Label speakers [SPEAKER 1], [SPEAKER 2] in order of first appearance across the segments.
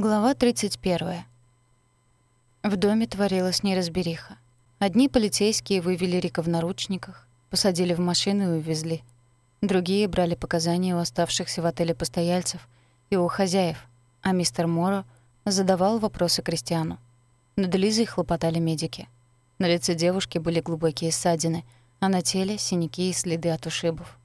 [SPEAKER 1] Глава 31. В доме творилась неразбериха. Одни полицейские вывели Рика в наручниках, посадили в машину и увезли. Другие брали показания у оставшихся в отеле постояльцев и у хозяев, а мистер Моро задавал вопросы Кристиану. Над Лизой хлопотали медики. На лице девушки были глубокие ссадины, а на теле — синяки и следы от ушибов.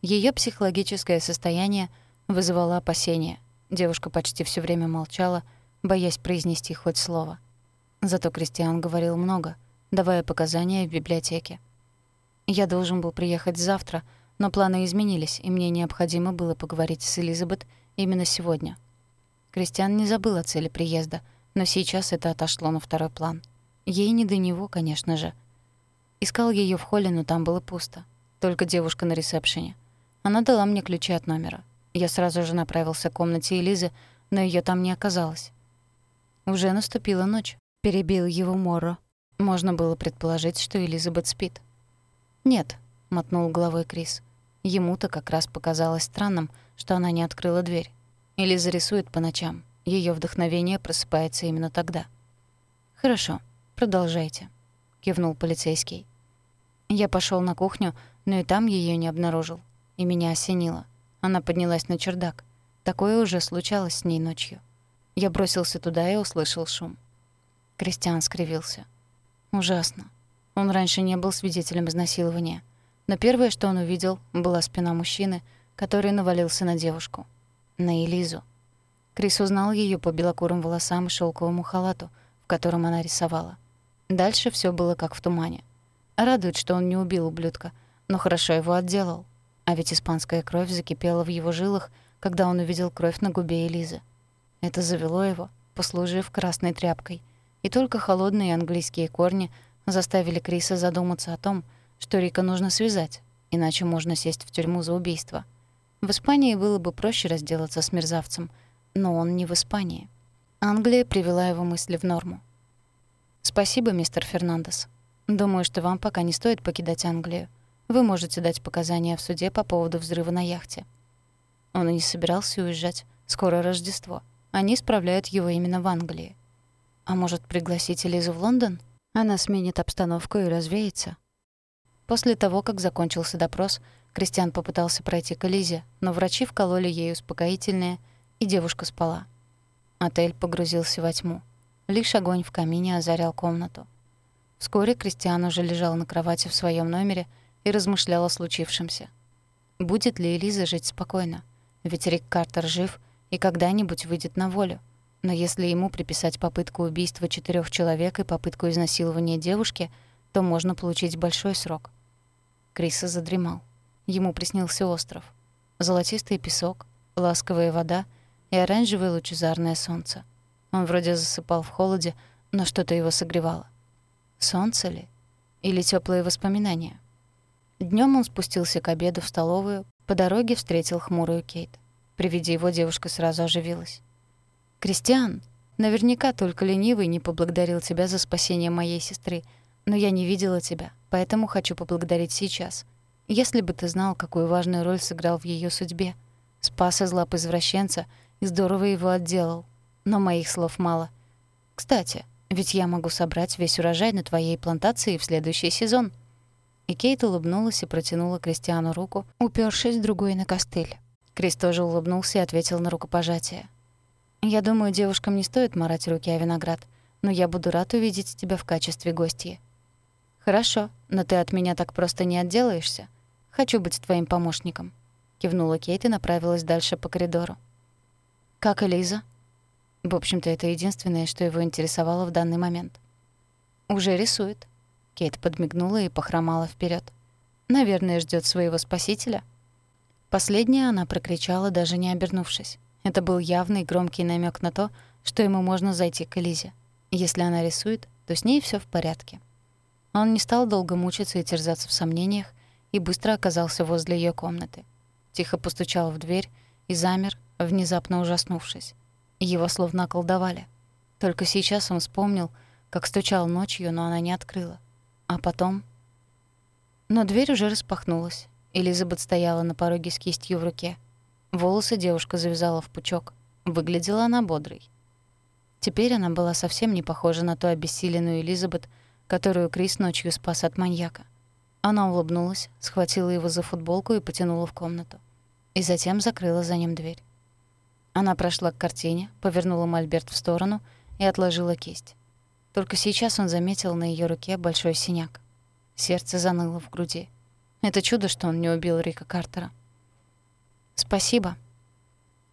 [SPEAKER 1] Ее психологическое состояние вызывало опасения — Девушка почти все время молчала, боясь произнести хоть слово. Зато Кристиан говорил много, давая показания в библиотеке. Я должен был приехать завтра, но планы изменились, и мне необходимо было поговорить с Элизабет именно сегодня. Кристиан не забыл о цели приезда, но сейчас это отошло на второй план. Ей не до него, конечно же. Искал ее в холле, но там было пусто. Только девушка на ресепшене. Она дала мне ключи от номера. Я сразу же направился к комнате Элизы, но ее там не оказалось. Уже наступила ночь. Перебил его Морро. Можно было предположить, что Элизабет спит. «Нет», — мотнул головой Крис. Ему-то как раз показалось странным, что она не открыла дверь. Элиза рисует по ночам. Ее вдохновение просыпается именно тогда. «Хорошо, продолжайте», — кивнул полицейский. Я пошел на кухню, но и там ее не обнаружил. И меня осенило — она поднялась на чердак. Такое уже случалось с ней ночью. Я бросился туда и услышал шум. Кристиан скривился. Ужасно. Он раньше не был свидетелем изнасилования. Но первое, что он увидел, была спина мужчины, который навалился на девушку. На Элизу. Крис узнал ее по белокурым волосам и шелковому халату, в котором она рисовала. Дальше все было как в тумане. Радует, что он не убил ублюдка, но хорошо его отделал. А ведь испанская кровь закипела в его жилах, когда он увидел кровь на губе Элизы. Это завело его, послужив красной тряпкой. И только холодные английские корни заставили Криса задуматься о том, что Рика нужно связать, иначе можно сесть в тюрьму за убийство. В Испании было бы проще разделаться с мерзавцем, но он не в Испании. Англия привела его мысли в норму. «Спасибо, мистер Фернандес. Думаю, что вам пока не стоит покидать Англию. Вы можете дать показания в суде по поводу взрыва на яхте. Он и не собирался уезжать. Скоро Рождество. Они справляют его именно в Англии. А может, пригласить Элизу в Лондон? Она сменит обстановку и развеется. После того, как закончился допрос, Кристиан попытался пройти к Элизе, но врачи вкололи ей успокоительное, и девушка спала. Отель погрузился во тьму. Лишь огонь в камине озарял комнату. Вскоре Кристиан уже лежал на кровати в своем номере и размышлял о случившемся. Будет ли Элиза жить спокойно? Ведь Рик Картер жив и когда-нибудь выйдет на волю. Но если ему приписать попытку убийства четырех человек и попытку изнасилования девушки, то можно получить большой срок. Криса задремал. Ему приснился остров. Золотистый песок, ласковая вода и оранжевое лучезарное солнце. Он вроде засыпал в холоде, но что-то его согревало. Солнце ли? Или теплые воспоминания? Днем он спустился к обеду в столовую, по дороге встретил хмурую Кейт. При виде его девушка сразу оживилась. «Кристиан, наверняка только ленивый не поблагодарил тебя за спасение моей сестры, но я не видела тебя, поэтому хочу поблагодарить сейчас. Если бы ты знал, какую важную роль сыграл в ее судьбе. Спас из лап извращенца и здорово его отделал. Но моих слов мало. Кстати, ведь я могу собрать весь урожай на твоей плантации в следующий сезон». И Кейт улыбнулась и протянула Кристиану руку, упершись другой на костыль. Крис тоже улыбнулся и ответил на рукопожатие. «Я думаю, девушкам не стоит марать руки о виноград, но я буду рад увидеть тебя в качестве гостьи». «Хорошо, но ты от меня так просто не отделаешься. Хочу быть твоим помощником», — кивнула Кейт и направилась дальше по коридору. «Как Элиза?» В общем-то, это единственное, что его интересовало в данный момент. «Уже рисует», Кейт подмигнула и похромала вперед. Наверное, ждет своего спасителя. Последнее она прокричала, даже не обернувшись. Это был явный громкий намек на то, что ему можно зайти к Элизе. Если она рисует, то с ней все в порядке. Он не стал долго мучиться и терзаться в сомнениях и быстро оказался возле ее комнаты. Тихо постучал в дверь и замер, внезапно ужаснувшись. Его словно околдовали. Только сейчас он вспомнил, как стучал ночью, но она не открыла. А потом... Но дверь уже распахнулась. Элизабет стояла на пороге с кистью в руке. Волосы девушка завязала в пучок. Выглядела она бодрой. Теперь она была совсем не похожа на ту обессиленную Элизабет, которую Крис ночью спас от маньяка. Она улыбнулась, схватила его за футболку и потянула в комнату. И затем закрыла за ним дверь. Она прошла к картине, повернула мольберт в сторону и отложила кисть. Только сейчас он заметил на ее руке большой синяк. Сердце заныло в груди. Это чудо, что он не убил Рика Картера. «Спасибо».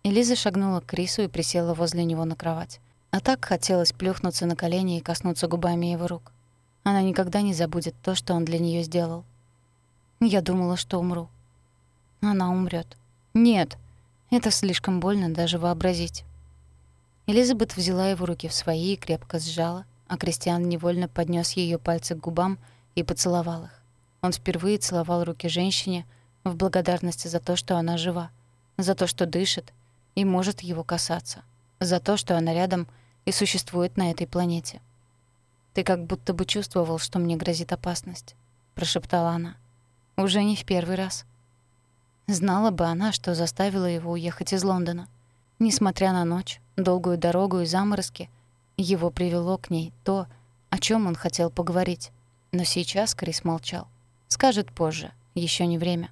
[SPEAKER 1] Элиза шагнула к Крису и присела возле него на кровать. А так хотелось плюхнуться на колени и коснуться губами его рук. Она никогда не забудет то, что он для нее сделал. Я думала, что умру. Она умрет. Нет, это слишком больно даже вообразить. Элизабет взяла его руки в свои и крепко сжала, а Кристиан невольно поднес ее пальцы к губам и поцеловал их. Он впервые целовал руки женщине в благодарности за то, что она жива, за то, что дышит и может его касаться, за то, что она рядом и существует на этой планете. «Ты как будто бы чувствовал, что мне грозит опасность», — прошептала она. «Уже не в первый раз». Знала бы она, что заставила его уехать из Лондона. Несмотря на ночь, долгую дорогу и заморозки, его привело к ней то, о чем он хотел поговорить. Но сейчас Крис молчал. Скажет позже, еще не время.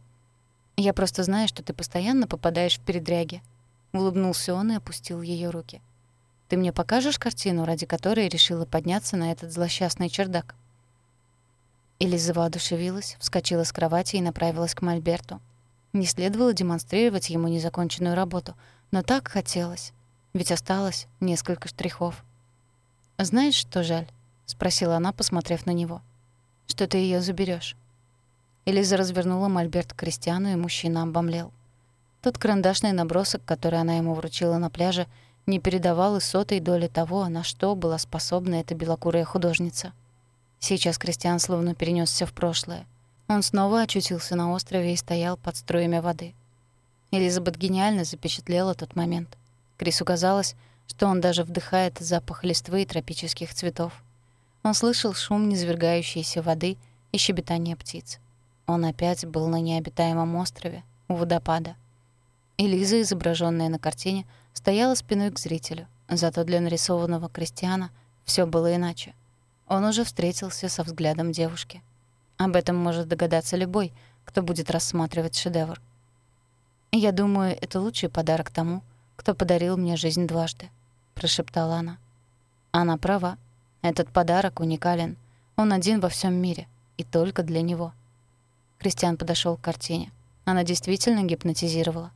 [SPEAKER 1] «Я просто знаю, что ты постоянно попадаешь в передряги». Улыбнулся он и опустил ее руки. Ты мне покажешь картину, ради которой решила подняться на этот злосчастный чердак?» Элиза воодушевилась, вскочила с кровати и направилась к Мольберту. Не следовало демонстрировать ему незаконченную работу, но так хотелось, ведь осталось несколько штрихов. «Знаешь, что жаль?» — спросила она, посмотрев на него. «Что ты ее заберешь. Элиза развернула мольберт к Кристиану, и мужчина обомлел. Тот карандашный набросок, который она ему вручила на пляже, не передавал и сотой доли того, на что была способна эта белокурая художница. Сейчас Кристиан словно перенесся в прошлое. Он снова очутился на острове и стоял под струями воды. Элизабет гениально запечатлела тот момент. Крису казалось, что он даже вдыхает запах листвы и тропических цветов. Он слышал шум низвергающейся воды и щебетание птиц. Он опять был на необитаемом острове, у водопада. Элиза, изображенная на картине, стояла спиной к зрителю. Зато для нарисованного крестьяна все было иначе. Он уже встретился со взглядом девушки. Об этом может догадаться любой, кто будет рассматривать шедевр. «Я думаю, это лучший подарок тому, кто подарил мне жизнь дважды», — прошептала она. Она права. Этот подарок уникален. Он один во всем мире. И только для него. Кристиан подошел к картине. Она действительно гипнотизировала.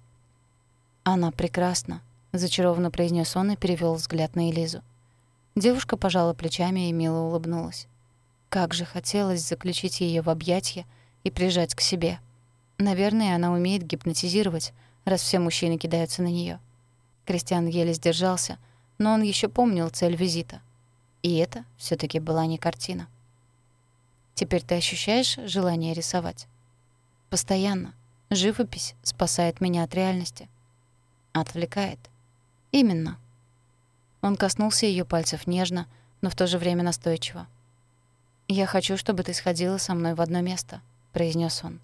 [SPEAKER 1] Она прекрасна, зачарованно произнес он и перевел взгляд на Элизу. Девушка пожала плечами и мило улыбнулась. Как же хотелось заключить ее в объятья и прижать к себе. Наверное, она умеет гипнотизировать, раз все мужчины кидаются на нее. Кристиан еле сдержался, но он еще помнил цель визита. И это все таки была не картина. Теперь ты ощущаешь желание рисовать? Постоянно. Живопись спасает меня от реальности. Отвлекает. Именно. Он коснулся ее пальцев нежно, но в то же время настойчиво. «Я хочу, чтобы ты сходила со мной в одно место», — произнес он.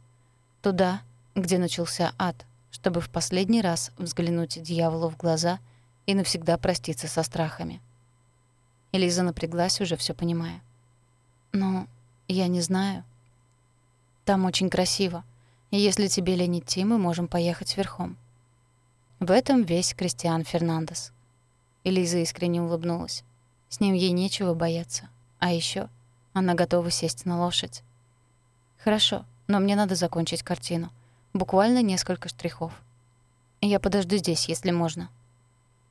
[SPEAKER 1] «Туда, где начался ад, чтобы в последний раз взглянуть дьяволу в глаза и навсегда проститься со страхами». Элиза напряглась, уже все понимая. «Ну, я не знаю. Там очень красиво, и если тебе лень идти, мы можем поехать верхом». В этом весь Кристиан Фернандес. Элиза искренне улыбнулась. С ним ей нечего бояться. А еще она готова сесть на лошадь. «Хорошо, но мне надо закончить картину. Буквально несколько штрихов. Я подожду здесь, если можно».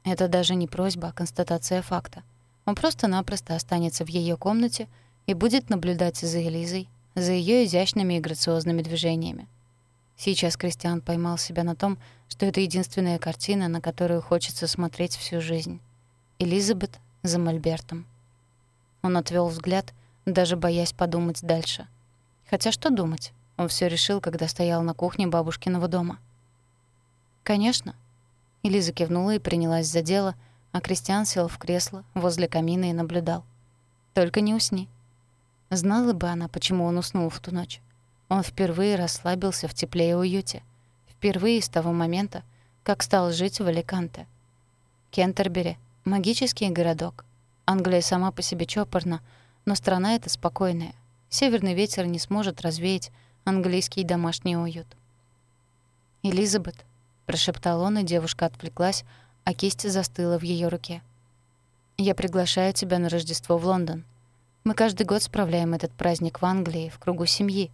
[SPEAKER 1] Это даже не просьба, а констатация факта. Он просто-напросто останется в ее комнате и будет наблюдать за Элизой, за ее изящными и грациозными движениями. Сейчас Кристиан поймал себя на том, что это единственная картина, на которую хочется смотреть всю жизнь. Элизабет за Мольбертом. Он отвел взгляд, даже боясь подумать дальше. Хотя что думать? Он все решил, когда стоял на кухне бабушкиного дома. «Конечно». Элиза кивнула и принялась за дело, а Кристиан сел в кресло возле камина и наблюдал. «Только не усни». Знала бы она, почему он уснул в ту ночь. Он впервые расслабился в тепле и уюте. Впервые с того момента, как стал жить в Аликанте. Кентербери Магический городок. Англия сама по себе чопорна, но страна эта спокойная. Северный ветер не сможет развеять английский домашний уют. «Элизабет», — прошептал он, и девушка отвлеклась, а кисть застыла в ее руке. «Я приглашаю тебя на Рождество в Лондон. Мы каждый год справляем этот праздник в Англии, в кругу семьи».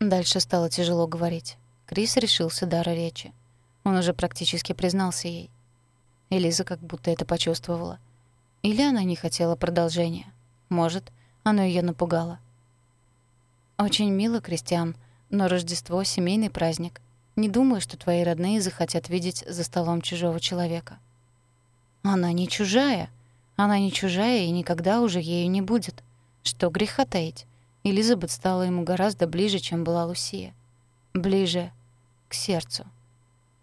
[SPEAKER 1] Дальше стало тяжело говорить. Крис решился дара речи. Он уже практически признался ей. Элиза как будто это почувствовала. Или она не хотела продолжения. Может, оно ее напугало. «Очень мило, Кристиан, но Рождество — семейный праздник. Не думаю, что твои родные захотят видеть за столом чужого человека». «Она не чужая. Она не чужая и никогда уже ею не будет. Что греха таить? Элизабет стала ему гораздо ближе, чем была Лусия. Ближе к сердцу.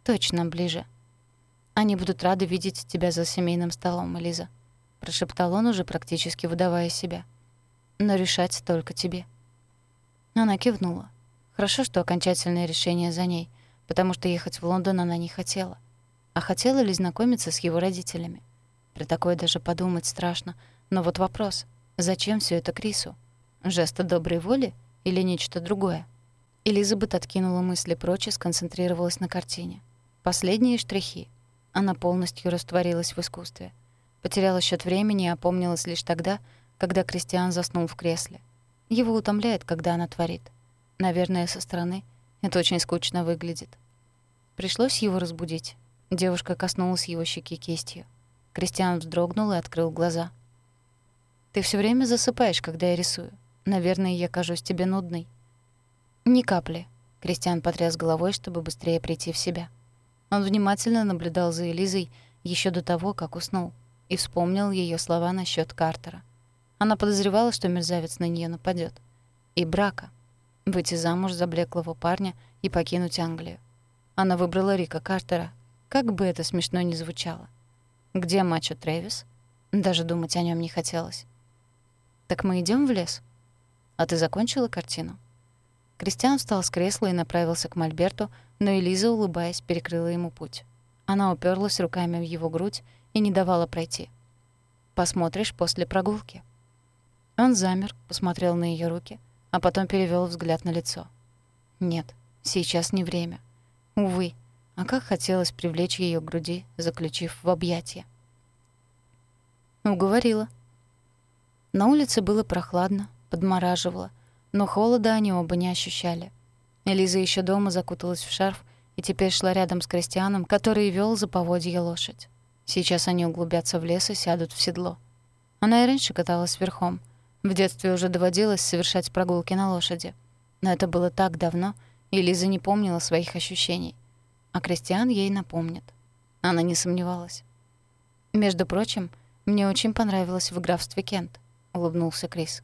[SPEAKER 1] Точно ближе. Они будут рады видеть тебя за семейным столом, Элиза», — прошептал он, уже практически выдавая себя. «Но решать только тебе». Она кивнула. Хорошо, что окончательное решение за ней, потому что ехать в Лондон она не хотела. А хотела ли знакомиться с его родителями? При такое даже подумать страшно. Но вот вопрос, зачем все это Крису? Жеста доброй воли или нечто другое? Элизабет откинула мысли прочь и сконцентрировалась на картине. Последние штрихи — она полностью растворилась в искусстве. Потеряла счет времени и опомнилась лишь тогда, когда Кристиан заснул в кресле. Его утомляет, когда она творит. Наверное, со стороны это очень скучно выглядит. Пришлось его разбудить. Девушка коснулась его щеки кистью. Кристиан вздрогнул и открыл глаза. «Ты все время засыпаешь, когда я рисую. Наверное, я кажусь тебе нудной». «Ни капли», — Кристиан потряс головой, чтобы быстрее прийти в себя. Он внимательно наблюдал за Элизой еще до того, как уснул, и вспомнил ее слова насчет Картера. Она подозревала, что мерзавец на нее нападет. И брака. Выйти замуж за блеклого парня и покинуть Англию. Она выбрала Рика Картера, как бы это смешно ни звучало. Где мачо Трэвис? Даже думать о нем не хотелось. «Так мы идем в лес?» «А ты закончила картину?» Кристиан встал с кресла и направился к Мольберту, но Элиза, улыбаясь, перекрыла ему путь. Она уперлась руками в его грудь и не давала пройти. «Посмотришь после прогулки». Он замер, посмотрел на ее руки, а потом перевел взгляд на лицо. «Нет, сейчас не время. Увы, а как хотелось привлечь ее к груди, заключив в объятия. Уговорила. На улице было прохладно, подмораживало, но холода они оба не ощущали. Элиза еще дома закуталась в шарф и теперь шла рядом с Кристианом, который вел за поводье лошадь. Сейчас они углубятся в лес и сядут в седло. Она и раньше каталась верхом. В детстве уже доводилось совершать прогулки на лошади. Но это было так давно, и Лиза не помнила своих ощущений. А Кристиан ей напомнит. Она не сомневалась. «Между прочим, мне очень понравилось в графстве Кент», — улыбнулся Крис.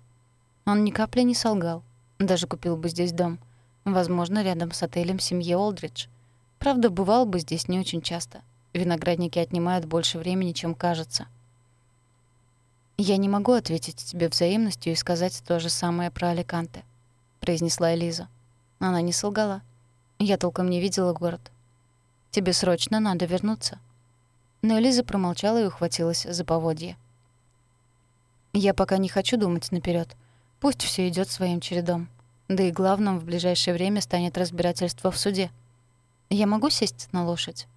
[SPEAKER 1] Он ни капли не солгал. Даже купил бы здесь дом. Возможно, рядом с отелем семьи Олдридж. Правда, бывал бы здесь не очень часто. Виноградники отнимают больше времени, чем кажется. «Я не могу ответить тебе взаимностью и сказать то же самое про Аликанте», — произнесла Элиза. Она не солгала. «Я толком не видела город. Тебе срочно надо вернуться». Но Элиза промолчала и ухватилась за поводье. «Я пока не хочу думать наперед. Пусть все идет своим чередом. Да и главным в ближайшее время станет разбирательство в суде. Я могу сесть на лошадь?»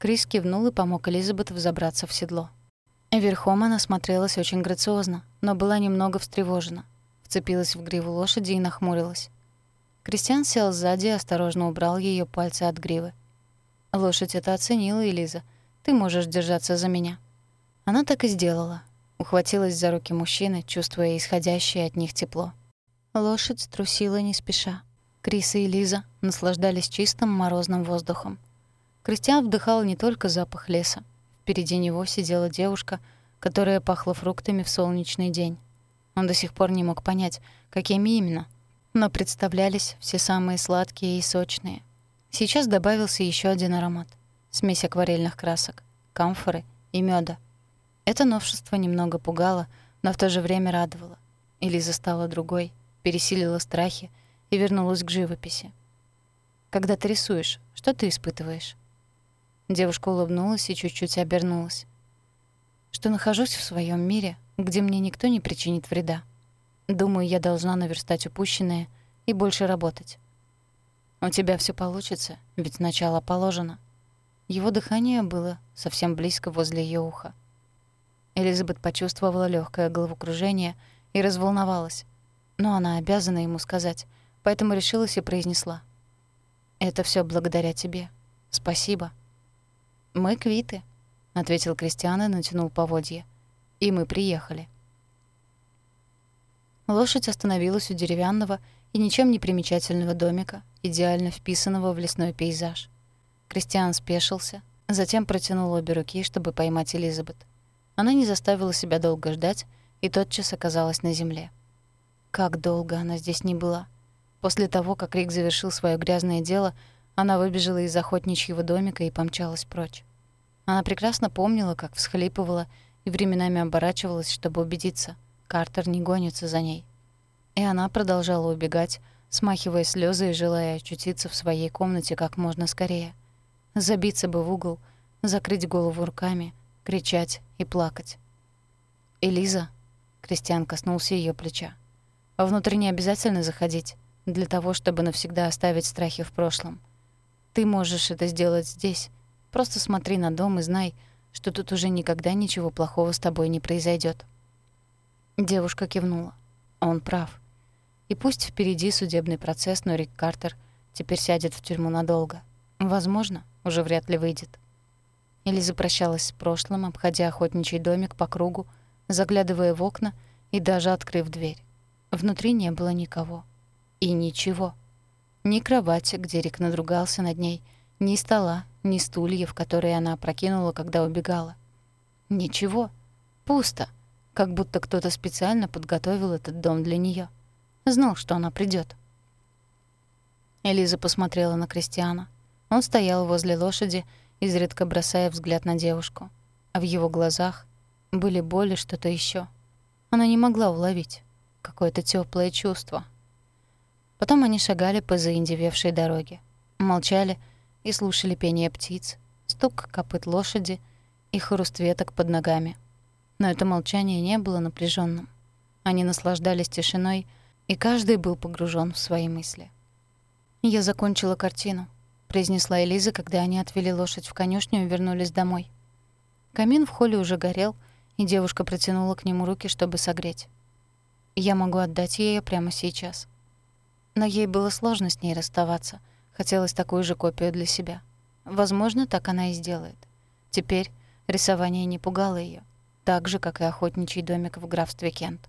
[SPEAKER 1] Крис кивнул и помог Элизабет взобраться в седло. Верхом она смотрелась очень грациозно, но была немного встревожена. Вцепилась в гриву лошади и нахмурилась. Кристиан сел сзади и осторожно убрал ее пальцы от гривы. «Лошадь это оценила, Элиза. Ты можешь держаться за меня». Она так и сделала, Ухватилась за руки мужчины, чувствуя исходящее от них тепло. Лошадь трусила не спеша. Крис и Лиза наслаждались чистым морозным воздухом. Кристиан вдыхал не только запах леса. Впереди него сидела девушка, которая пахла фруктами в солнечный день. Он до сих пор не мог понять, какими именно, но представлялись все самые сладкие и сочные. Сейчас добавился еще один аромат — смесь акварельных красок, камфоры и меда. Это новшество немного пугало, но в то же время радовало. Элиза стала другой, пересилила страхи и вернулась к живописи. «Когда ты рисуешь, что ты испытываешь?» Девушка улыбнулась и чуть-чуть обернулась. «Что нахожусь в своем мире, где мне никто не причинит вреда. Думаю, я должна наверстать упущенное и больше работать. У тебя все получится, ведь начало положено». Его дыхание было совсем близко возле ее уха. Элизабет почувствовала легкое головокружение и разволновалась. Но она обязана ему сказать, поэтому решилась и произнесла. «Это все благодаря тебе. Спасибо». «Мы квиты», — ответил Кристиан и натянул поводья. «И мы приехали». Лошадь остановилась у деревянного и ничем не примечательного домика, идеально вписанного в лесной пейзаж. Кристиан спешился, затем протянул обе руки, чтобы поймать Элизабет. Она не заставила себя долго ждать и тотчас оказалась на земле. Как долго она здесь не была. После того, как Рик завершил свое грязное дело, она выбежала из охотничьего домика и помчалась прочь. Она прекрасно помнила, как всхлипывала и временами оборачивалась, чтобы убедиться, Картер не гонится за ней. И она продолжала убегать, смахивая слезы и желая очутиться в своей комнате как можно скорее. Забиться бы в угол, закрыть голову руками, кричать и плакать. «Элиза», — Кристиан коснулся ее плеча, — «внутрь не обязательно заходить, для того, чтобы навсегда оставить страхи в прошлом. Ты можешь это сделать здесь. Просто смотри на дом и знай, что тут уже никогда ничего плохого с тобой не произойдет. Девушка кивнула. Он прав. И пусть впереди судебный процесс, но Рик Картер теперь сядет в тюрьму надолго. Возможно, уже вряд ли выйдет. Элиза прощалась с прошлым, обходя охотничий домик по кругу, заглядывая в окна и даже открыв дверь. Внутри не было никого. И ничего. Ни кровати, где Рик надругался над ней, ни стола, ни стульев, которые она опрокинула, когда убегала. Ничего. Пусто. Как будто кто-то специально подготовил этот дом для неё. Знал, что она придёт. Элиза посмотрела на Кристиана. Он стоял возле лошади, изредка бросая взгляд на девушку. А в его глазах были боли что-то еще. Она не могла уловить. Какое-то теплое чувство. Потом они шагали по заиндевевшей дороге. Молчали и слушали пение птиц, стук копыт лошади и хруст веток под ногами. Но это молчание не было напряженным. Они наслаждались тишиной, и каждый был погружен в свои мысли. Я закончила картину произнесла Элиза, когда они отвели лошадь в конюшню и вернулись домой. Камин в холле уже горел, и девушка протянула к нему руки, чтобы согреть. Я могу отдать ей прямо сейчас. Но ей было сложно с ней расставаться. Хотелось такую же копию для себя. Возможно, так она и сделает. Теперь рисование не пугало её, так же, как и охотничий домик в графстве Кент.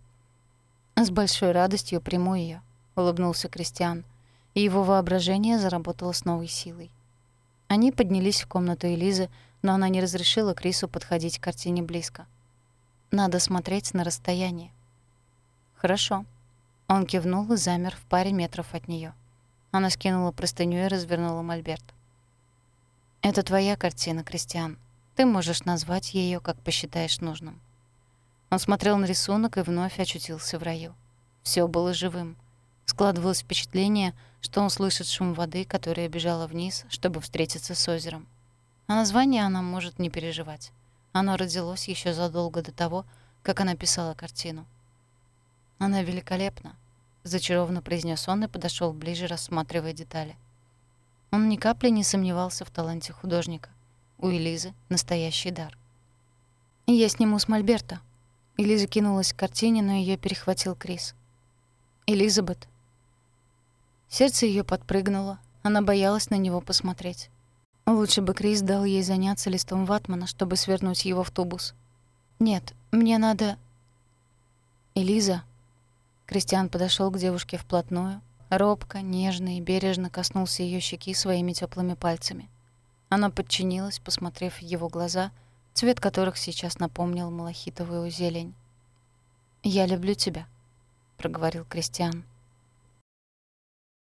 [SPEAKER 1] «С большой радостью приму её», — улыбнулся Кристиан и его воображение заработало с новой силой. Они поднялись в комнату Элизы, но она не разрешила Крису подходить к картине близко. Надо смотреть на расстояние. «Хорошо». Он кивнул и замер в паре метров от неё. Она скинула простыню и развернула мольберт. «Это твоя картина, Кристиан. Ты можешь назвать её, как посчитаешь нужным». Он смотрел на рисунок и вновь очутился в раю. Всё было живым. Складывалось впечатление, что он слышит шум воды, которая бежала вниз, чтобы встретиться с озером. А название она может не переживать. Оно родилось еще задолго до того, как она писала картину. «Она великолепна», — зачарованно произнес он и подошел ближе, рассматривая детали. Он ни капли не сомневался в таланте художника. У Элизы настоящий дар. «Я сниму с Мольберта». Элиза кинулась к картине, но ее перехватил Крис. «Элизабет, Сердце ее подпрыгнуло. Она боялась на него посмотреть. Лучше бы Крис дал ей заняться листом ватмана, чтобы свернуть его в тубус. «Нет, мне надо...» «Элиза...» Кристиан подошел к девушке вплотную, робко, нежно и бережно коснулся ее щеки своими теплыми пальцами. Она подчинилась, посмотрев в его глаза, цвет которых сейчас напомнил малахитовую зелень. «Я люблю тебя», — проговорил Кристиан.